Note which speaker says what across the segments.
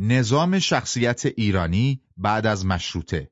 Speaker 1: نظام شخصیت ایرانی بعد از مشروطه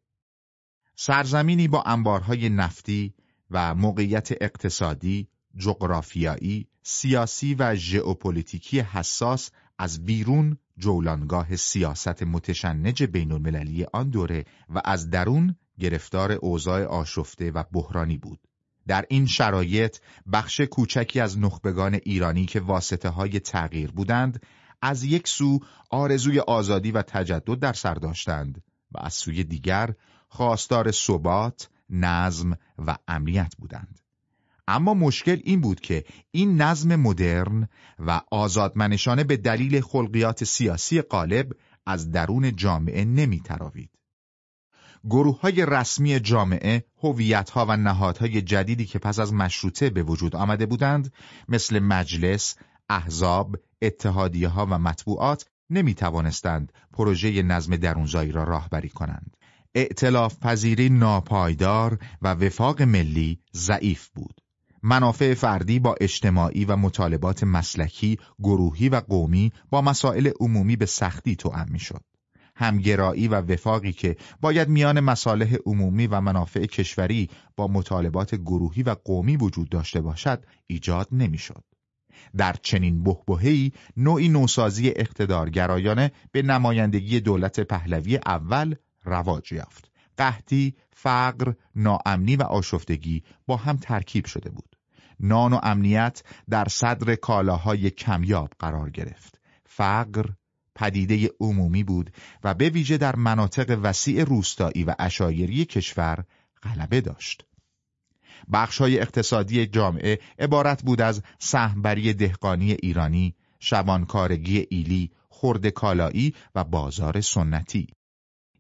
Speaker 1: سرزمینی با انبارهای نفتی و موقعیت اقتصادی، جغرافیایی، سیاسی و ژئوپلیتیکی حساس از بیرون جولانگاه سیاست متشنج بین المللی آن دوره و از درون گرفتار اوضاع آشفته و بحرانی بود. در این شرایط بخش کوچکی از نخبگان ایرانی که واسطه های تغییر بودند از یک سو آرزوی آزادی و تجدد در سر داشتند و از سوی دیگر خواستار ثبات، نظم و امنیت بودند. اما مشکل این بود که این نظم مدرن و آزادمنشانه به دلیل خلقیات سیاسی غالب از درون جامعه نمی تراوید. گروه های رسمی جامعه هویت ها و نهادهای جدیدی که پس از مشروطه به وجود آمده بودند مثل مجلس، احزاب، اتحادیه ها و مطبوعات نمی توانستند پروژه نظم درونزایی را راهبری کنند. ائتلاف پذیری ناپایدار و وفاق ملی ضعیف بود. منافع فردی با اجتماعی و مطالبات مسلکی، گروهی و قومی با مسائل عمومی به سختی توأم می‌شد. همگرایی و وفاقی که باید میان مصالح عمومی و منافع کشوری با مطالبات گروهی و قومی وجود داشته باشد ایجاد نمی‌شد. در چنین بهبهه‌ای نوعی نوسازی اقتدارگرایانه به نمایندگی دولت پهلوی اول رواج یافت. قحطی، فقر، ناامنی و آشفتگی با هم ترکیب شده بود. نان و امنیت در صدر کالاهای کمیاب قرار گرفت. فقر پدیده عمومی بود و به ویژه در مناطق وسیع روستایی و اشایری کشور غلبه داشت. های اقتصادی جامعه عبارت بود از سهمبری دهقانی ایرانی، شبانکارگی ایلی، خرد کالایی و بازار سنتی.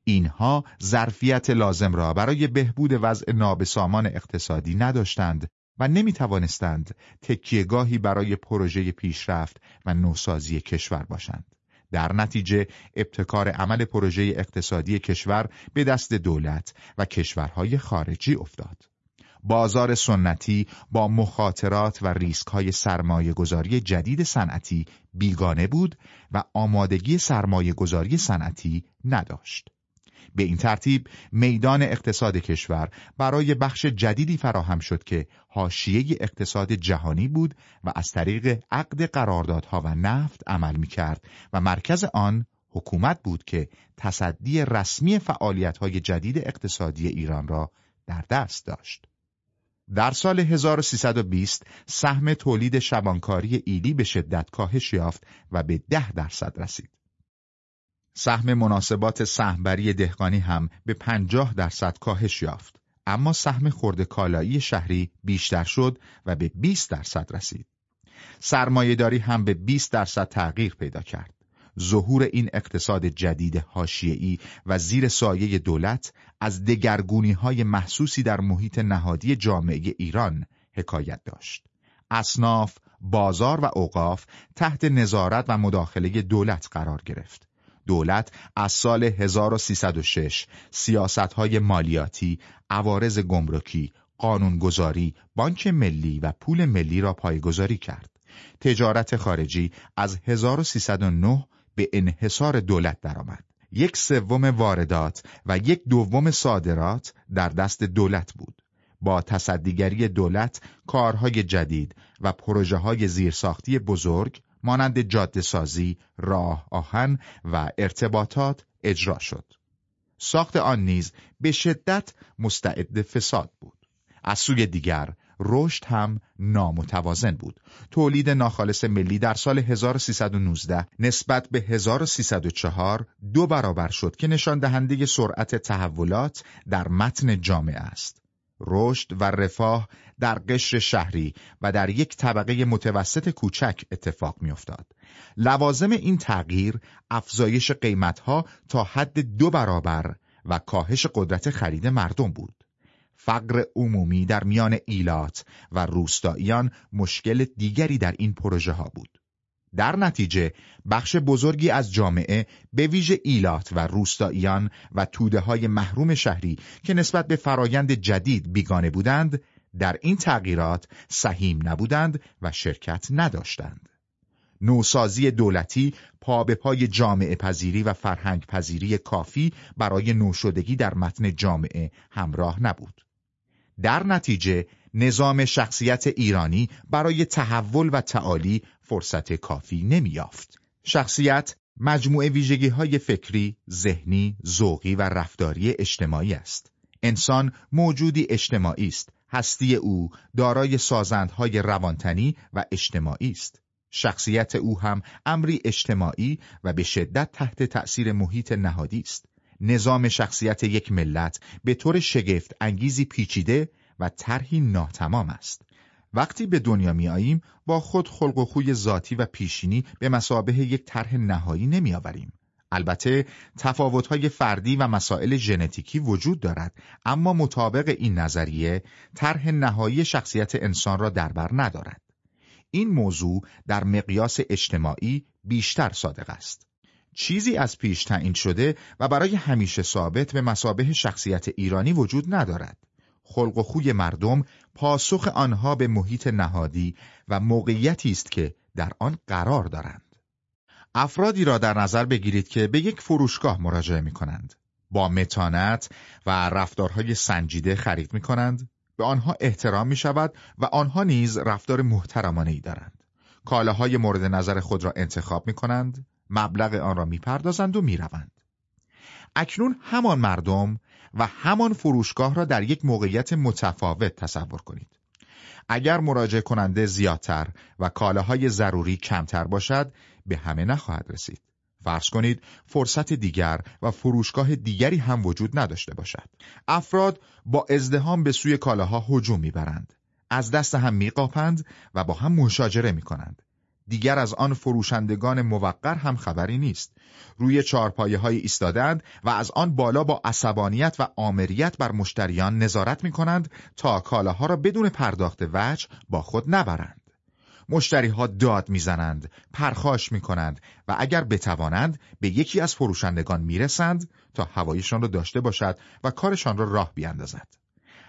Speaker 1: اینها ظرفیت لازم را برای بهبود وضع نابسامان اقتصادی نداشتند و نمی توانستند تکیهگاهی برای پروژه پیشرفت و نوسازی کشور باشند. در نتیجه ابتکار عمل پروژه اقتصادی کشور به دست دولت و کشورهای خارجی افتاد. بازار سنتی با مخاطرات و ریسک های سرمایه گذاری جدید صنعتی بیگانه بود و آمادگی سرمایه گذاری صنعتی نداشت. به این ترتیب میدان اقتصاد کشور برای بخش جدیدی فراهم شد که حاشیه اقتصاد جهانی بود و از طریق عقد قراردادها و نفت عمل می کرد و مرکز آن حکومت بود که تصدی رسمی فعالیت‌های جدید اقتصادی ایران را در دست داشت. در سال 1320 سهم تولید شبانکاری ایلی به شدت کاهش یافت و به ده درصد رسید. سهم مناسبات سهمبری دهقانی هم به 50 درصد کاهش یافت. اما سهم خورد کالایی شهری بیشتر شد و به 20 درصد رسید. سرمایهداری هم به 20 درصد تغییر پیدا کرد. ظهور این اقتصاد جدید حاشیه‌ای و زیر سایه دولت از دگرگونی های محسوسی در محیط نهادی جامعه ایران حکایت داشت. اصناف، بازار و اوقاف تحت نظارت و مداخله دولت قرار گرفت. دولت از سال 1306 های مالیاتی، عوارض گمرکی، قانونگذاری، بانک ملی و پول ملی را پایگذاری کرد. تجارت خارجی از 1309 به انحصار دولت درآمد. یک سوم واردات و یک دوم صادرات در دست دولت بود. با تصدیگری دولت کارهای جدید و پروژه های زیرساختی بزرگ مانند جاده سازی، راه آهن و ارتباطات اجرا شد. ساخت آن نیز به شدت مستعد فساد بود. از سوی دیگر رشد هم نامتوازن بود. تولید ناخالص ملی در سال 1319 نسبت به 1304 دو برابر شد که نشان دهنده سرعت تحولات در متن جامعه است. رشد و رفاه در قشر شهری و در یک طبقه متوسط کوچک اتفاق میافتاد. لوازم این تغییر افزایش قیمتها تا حد دو برابر و کاهش قدرت خرید مردم بود. فقر عمومی در میان ایلات و روستاییان مشکل دیگری در این پروژه ها بود. در نتیجه بخش بزرگی از جامعه به ویژه ایلات و روستاییان و توده های محروم شهری که نسبت به فرایند جدید بیگانه بودند در این تغییرات سهیم نبودند و شرکت نداشتند. نوسازی دولتی پا به پای جامعه پذیری و فرهنگ پذیری کافی برای نوشدگی در متن جامعه همراه نبود. در نتیجه نظام شخصیت ایرانی برای تحول و تعالی فرصت کافی نمیافت. شخصیت مجموعه ویژگی های فکری، ذهنی، ذوقی و رفتاری اجتماعی است. انسان موجودی اجتماعی است. هستی او دارای سازندهای روانتنی و اجتماعی است. شخصیت او هم امری اجتماعی و به شدت تحت تأثیر محیط نهادی است. نظام شخصیت یک ملت به طور شگفت انگیزی پیچیده و طرحی ناتمام است. وقتی به دنیا می آییم با خود خلق و خوی ذاتی و پیشینی به مسابه یک طرح نهایی نمی آوریم. البته تفاوت‌های فردی و مسائل ژنتیکی وجود دارد اما مطابق این نظریه طرح نهایی شخصیت انسان را در بر ندارد این موضوع در مقیاس اجتماعی بیشتر صادق است چیزی از پیش تعیین شده و برای همیشه ثابت به مسابه شخصیت ایرانی وجود ندارد خلق و خوی مردم پاسخ آنها به محیط نهادی و موقعیتی است که در آن قرار دارند افرادی را در نظر بگیرید که به یک فروشگاه مراجعه می کنند. با متانت و رفتارهای سنجیده خرید می کنند. به آنها احترام می شود و آنها نیز رفتار محترمانه ای دارند. کالاهای مورد نظر خود را انتخاب می کنند. مبلغ آن را می پردازند و می روند. اکنون همان مردم و همان فروشگاه را در یک موقعیت متفاوت تصور کنید. اگر مراجعه کننده زیادتر و کالاهای ضروری کمتر باشد به همه نخواهد رسید. فرض کنید فرصت دیگر و فروشگاه دیگری هم وجود نداشته باشد. افراد با ازدهام به سوی کالاها هجوم می‌برند. از دست هم میقاپند و با هم مشاجره می‌کنند. دیگر از آن فروشندگان موقر هم خبری نیست. روی چارپایه های ایستادند و از آن بالا با عصبانیت و آمریت بر مشتریان نظارت می کنند تا کالاها را بدون پرداخت وجه با خود نبرند. مشتری ها داد می‌زنند، پرخاش می کنند و اگر بتوانند به یکی از فروشندگان می‌رسند تا هوایشان را داشته باشد و کارشان را راه بیاندازد.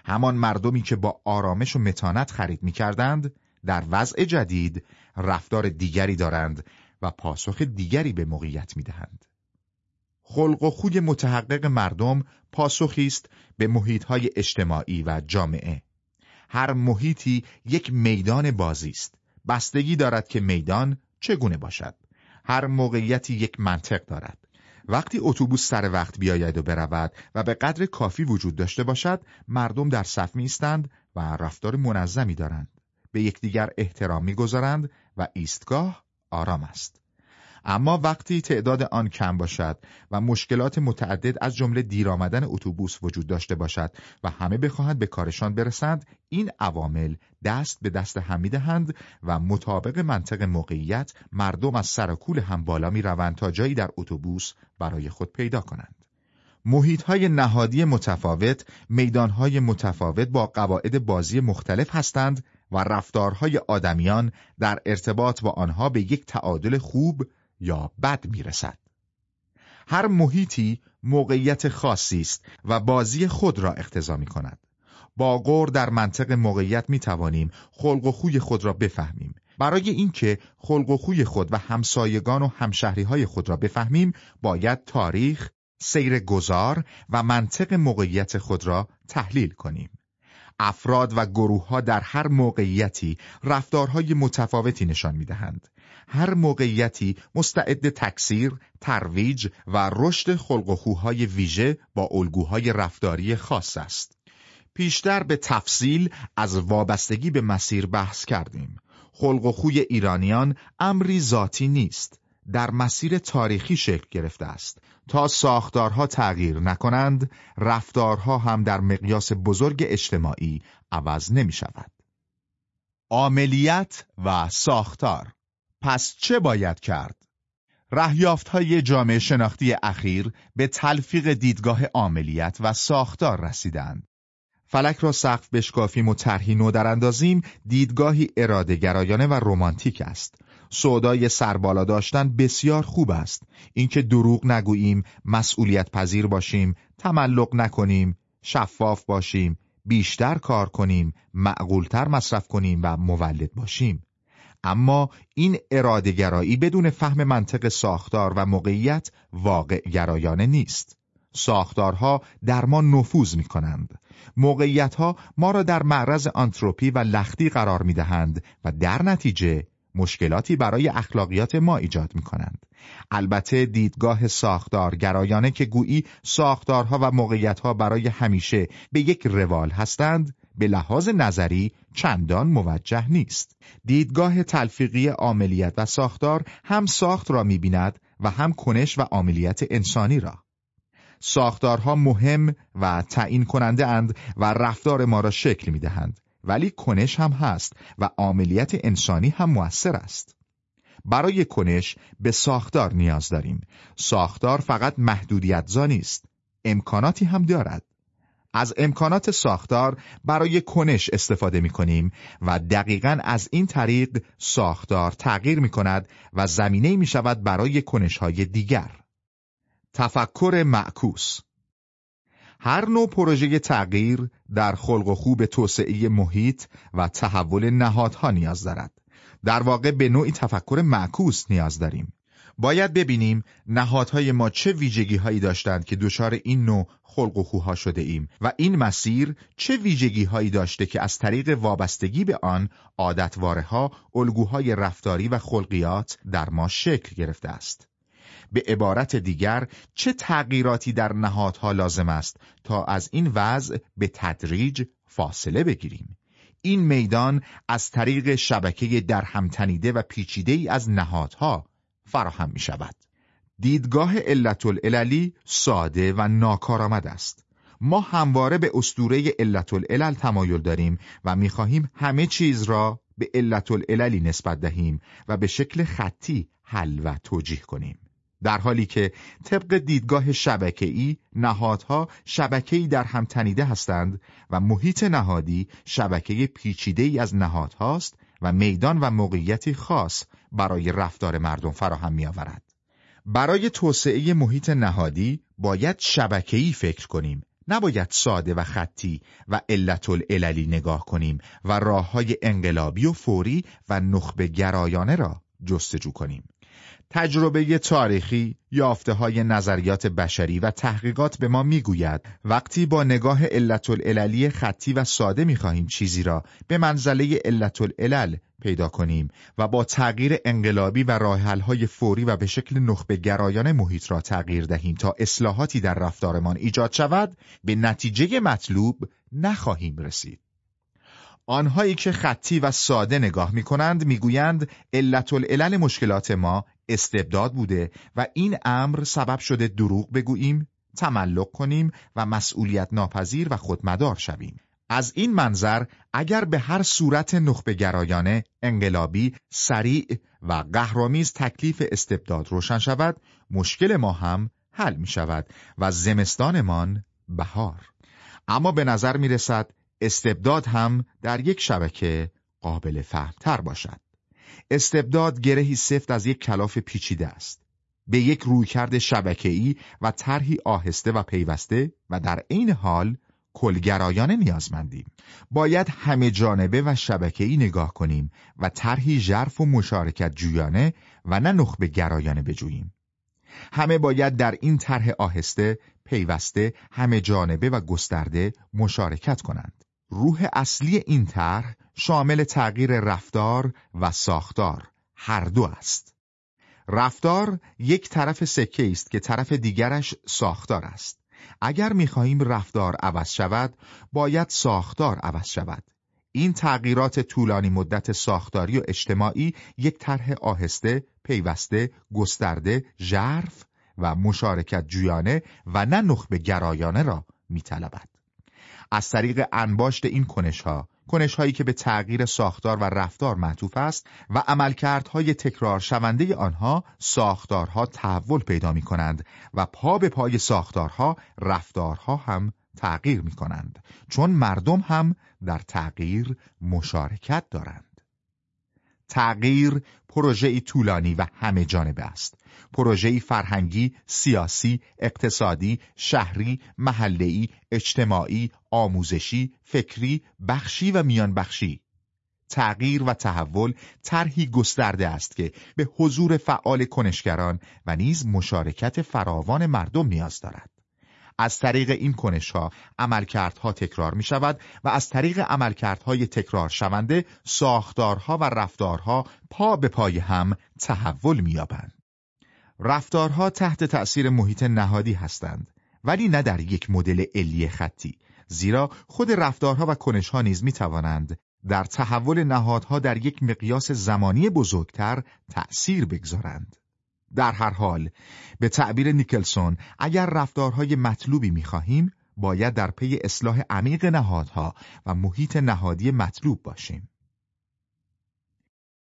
Speaker 1: همان مردمی که با آرامش و متانت خرید می کردند، در وضع جدید رفتار دیگری دارند و پاسخ دیگری به موقعیت می دهند. خلق و خوی متحقق مردم پاسخی است به محیطهای اجتماعی و جامعه. هر محیطی یک میدان بازی است. بستگی دارد که میدان چگونه باشد. هر موقعیتی یک منطق دارد. وقتی اتوبوس سر وقت بیاید و برود و به قدر کافی وجود داشته باشد، مردم در صف می ایستند و رفتار منظمی دارند. به یکدیگر احترام می‌گذارند و ایستگاه آرام است. اما وقتی تعداد آن کم باشد و مشکلات متعدد از جمله دیر آمدن اتوبوس وجود داشته باشد و همه بخواهند به کارشان برسند این عوامل دست به دست هم می‌دهند و مطابق منطق موقعیت مردم از سر کول هم بالا می روند تا جایی در اتوبوس برای خود پیدا کنند محیط های نهادی متفاوت میدان های متفاوت با قواعد بازی مختلف هستند و رفتارهای آدمیان در ارتباط با آنها به یک تعادل خوب یا بد می‌رسد. هر محیطی موقعیت خاصی است و بازی خود را اقتضا می کند. با غور در منطق موقعیت می توانیم خلق و خوی خود را بفهمیم. برای اینکه خلق و خوی خود و همسایگان و همشهری های خود را بفهمیم باید تاریخ، سیر گذار و منطق موقعیت خود را تحلیل کنیم. افراد و گروه ها در هر موقعیتی رفتارهای متفاوتی نشان می دهند. هر موقعیتی مستعد تکثیر، ترویج و رشد خلق و ویژه با الگوهای رفتاری خاص است. پیشتر به تفصیل از وابستگی به مسیر بحث کردیم. خلق و خوی ایرانیان امری ذاتی نیست. در مسیر تاریخی شکل گرفته است تا ساختارها تغییر نکنند رفتارها هم در مقیاس بزرگ اجتماعی عوض نمی شود عملیت و ساختار پس چه باید کرد؟ رهیافت های جامعه شناختی اخیر به تلفیق دیدگاه عملیت و ساختار رسیدند. فلک را سقف بشکافیم و طرحی نو اندازیم دیدگاهی اراده گرایانه و رمانتیک است. سودای سربالا داشتن بسیار خوب است. اینکه دروغ نگوییم، مسئولیت پذیر باشیم، تملق نکنیم، شفاف باشیم، بیشتر کار کنیم، معقولتر مصرف کنیم و مولد باشیم. اما این ارادهگرایی بدون فهم منطق ساختار و موقعیت واقع گرایانه نیست. ساختارها در ما نفوذ می کنند. موقعیتها ما را در معرض آنتروپی و لختی قرار می دهند و در نتیجه مشکلاتی برای اخلاقیات ما ایجاد می کنند. البته دیدگاه ساختار گرایانه که گویی ساختارها و موقعیتها برای همیشه به یک روال هستند به لحاظ نظری چندان موجه نیست. دیدگاه تلفیقی عاملیت و ساختار هم ساخت را می‌بیند و هم کنش و عاملیت انسانی را. ساختارها مهم و تعیین کننده اند و رفتار ما را شکل می دهند. ولی کنش هم هست و عاملیت انسانی هم موثر است. برای کنش به ساختار نیاز داریم. ساختار فقط محدودیت نیست. امکاناتی هم دارد. از امکانات ساختار برای کنش استفاده می کنیم و دقیقا از این طریق ساختار تغییر می کند و زمینه می شود برای کنش های دیگر. تفکر معکوس هر نوع پروژه تغییر در خلق و خوب توسعه محیط و تحول نهادها نیاز دارد. در واقع به نوعی تفکر معکوس نیاز داریم. باید ببینیم نهادهای ما چه ویژگی هایی داشتند که دچار این نوع خلق و خوها شده ایم و این مسیر چه ویژگی هایی داشته که از طریق وابستگی به آن عادتواره ها، الگوهای رفتاری و خلقیات در ما شکل گرفته است. به عبارت دیگر چه تغییراتی در نهادها لازم است تا از این وضع به تدریج فاصله بگیریم. این میدان از طریق شبکه در همتنیده و پیچیده ای از نهادها فراهم می شود دیدگاه علت العللی ساده و ناکارآمد است. ما همواره به استوره علت العلل تمایل داریم و می‌خواهیم همه چیز را به علت العللی نسبت دهیم و به شکل خطی حل و توجیه کنیم. در حالی که طبق دیدگاه شبکه‌ای نهادها شبکه‌ای در هم تنیده هستند و محیط نهادی شبکه پیچیده‌ای از نهادهاست و میدان و موقعیتی خاص برای رفتار مردم فراهم می‌آورد. برای توسعه محیط نهادی باید شبکه‌ای فکر کنیم نباید ساده و خطی و علت العللی نگاه کنیم و راه های انقلابی و فوری و نخبه گرایانه را جستجو کنیم. تجربه تاریخی، یافته های نظریات بشری و تحقیقات به ما می‌گوید وقتی با نگاه علت العللی خطی و ساده می‌خواهیم چیزی را به منزله علت العلل پیدا کنیم و با تغییر انقلابی و راه های فوری و به شکل نخبه گرایان محیط را تغییر دهیم تا اصلاحاتی در رفتارمان ایجاد شود به نتیجه مطلوب نخواهیم رسید. آنهایی که خطی و ساده نگاه می کنند می گویند علت مشکلات ما استبداد بوده و این امر سبب شده دروغ بگوییم، تملق کنیم و مسئولیت ناپذیر و خودمدار شویم. از این منظر اگر به هر صورت نخبه گرایانه، انقلابی، سریع و قهرامیز تکلیف استبداد روشن شود، مشکل ما هم حل می شود و زمستانمان بهار. اما به نظر می رسد استبداد هم در یک شبکه قابل فهمتر باشد. استبداد گرهی سفت از یک کلاف پیچیده است. به یک رویکرد شبکه‌ای و طرحی آهسته و پیوسته و در عین حال کلگرایانه نیازمندیم. باید همه جانبه و شبکه‌ای نگاه کنیم و طرحی ژرف و مشارکت جویانه و نه نخبه گرایانه بجوییم. همه باید در این طرح آهسته، پیوسته، همه جانبه و گسترده مشارکت کنند. روح اصلی این طرح شامل تغییر رفتار و ساختار هر دو است. رفتار یک طرف سکه است که طرف دیگرش ساختار است. اگر می‌خواهیم رفتار عوض شود، باید ساختار عوض شود. این تغییرات طولانی مدت ساختاری و اجتماعی یک طرح آهسته، پیوسته، گسترده، ژرف و مشارکت جویانه و نه نخبه گرایانه را میطلبد. از طریق انباشت این کنش ها کنش هایی که به تغییر ساختار و رفتار معطوف است و عملکردهای تکرار شونده آنها ساختارها تحول پیدا می کنند و پا به پای ساختارها رفتارها هم تغییر می کنند چون مردم هم در تغییر مشارکت دارند. تغییر پروژه طولانی و همه جانبه است. پروژه‌ای فرهنگی، سیاسی، اقتصادی، شهری، محله‌ای، اجتماعی، آموزشی، فکری، بخشی و میان بخشی. تغییر و تحول طرحی گسترده است که به حضور فعال کنشگران و نیز مشارکت فراوان مردم نیاز دارد. از طریق این کنش ها عملکردها تکرار می شود و از طریق عملکردهای تکرار شونده ساختارها و رفتارها پا به پای هم تحول می یابند. رفتارها تحت تأثیر محیط نهادی هستند ولی نه در یک مدل علی خطی زیرا خود رفتارها و کنشها نیز می توانند در تحول نهادها در یک مقیاس زمانی بزرگتر تأثیر بگذارند. در هر حال به تعبیر نیکلسون اگر رفتارهای مطلوبی می‌خواهیم باید در پی اصلاح عمیق نهادها و محیط نهادی مطلوب باشیم.